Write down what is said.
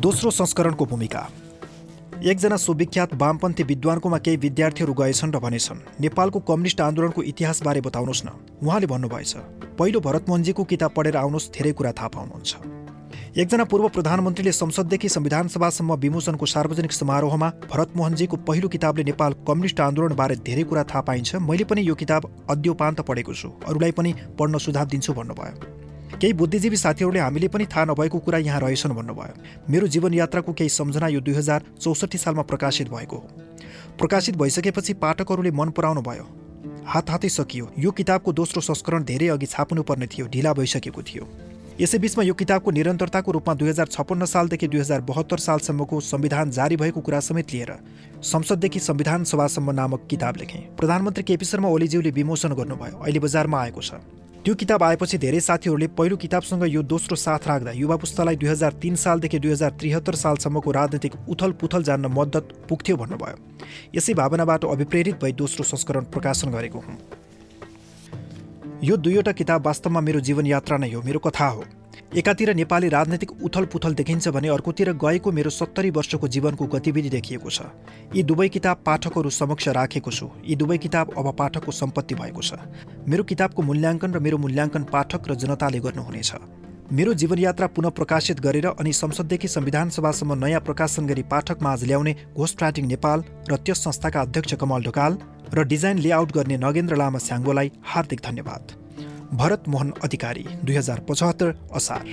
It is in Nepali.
दोस्रो संस्करणको भूमिका। एकजना सुविख्यात वामपन्थी विद्वानकोमा केही विद्यार्थीहरू गएछन् र भनेछन् नेपालको कम्युनिस्ट आन्दोलनको इतिहासबारे बताउनुहोस् न। उहाँले भन्नुभएछ पहिलो भरतमोहनजीको किताब पढेर आउनुहोस् धेरै कुरा थाहा पाउनुहुन्छ। एकजना पूर्व प्रधानमन्त्रीले संसददेखि संविधान सभासम्म विमोचनको सार्वजनिक समारोहमा भरतमोहनजीको पहिलो किताबले नेपाल कम्युनिस्ट आन्दोलनबारे धेरै कुरा थाहा पाइन्छ। मैले पनि यो किताब अद्योपान्त पढेको छु। अरूलाई पनि पढ्न सुझाव दिन्छु भन्नुभयो। केही बुद्धिजीवी साथीहरूले हामीले पनि थाहा नभएको कुरा यहाँ रहेछन् भन्नुभयो। मेरो जीवनयात्राको केही सम्झना यो दुई हजार चौसठी सालमा प्रकाशित भएको हो। प्रकाशित भइसकेपछि पाठकहरूले मन पराउनु भयो। हात हातै सकियो। यो किताबको दोस्रो संस्करण धेरै अघि छाप्नुपर्ने थियो ढिला भइसकेको थियो। यसैबीचमा यो किताबको निरन्तरताको रूपमा दुई हजार छप्पन्न सालदेखि दुई हजार बहत्तर सालसम्मको संविधान जारी भएको कुरा समेत लिएर संसददेखि संविधान सभासम्म नामक किताब लेखेँ। प्रधानमन्त्री केपी शर्मा ओलीज्यूले विमोचन गर्नुभयो। अहिले बजारमा आएको छ। त्यो किताब आएपछि धेरै साथीहरूले पहिलो किताबसँग यो दोस्रो साथ राख्दा युवा पुस्तालाई दुई हजार तिन सालदेखि दुई हजार त्रिहत्तर सालसम्मको राजनैतिक उथल पुथल जान्न मद्दत पुग्थ्यो भन्नुभयो। यसै भावनाबाट अभिप्रेरित भई दोस्रो संस्करण प्रकाशन गरेको हुँ। यो दुईवटा किताब वास्तवमा मेरो जीवनयात्रा नै हो मेरो कथा हो। एकातिर नेपाली राजनैतिक उथल पुथल देखिन्छ भने अर्कोतिर गएको मेरो सत्तरी वर्षको जीवनको गतिविधि देखिएको छ। यी दुवै किताब पाठकहरू समक्ष राखेको छु। यी दुवै किताब अब पाठकको सम्पत्ति भएको छ। मेरो किताबको मूल्याङ्कन र मेरो मूल्याङ्कन पाठक र जनताले गर्नुहुनेछ। मेरो जीवनयात्रा पुनः प्रकाशित गरेर अनि संसददेखि संविधान सभासम्म नयाँ प्रकाशन गरी पाठक माझ ल्याउने घोष प्राटिङ नेपाल र त्यस संस्थाका अध्यक्ष कमल ढोकाल र डिजाइन लेआउट गर्ने नगेन्द्र लामा स्याङ्गोलाई हार्दिक धन्यवाद। भरत मोहन अधिकारी दुई हजार पचहत्तर असार।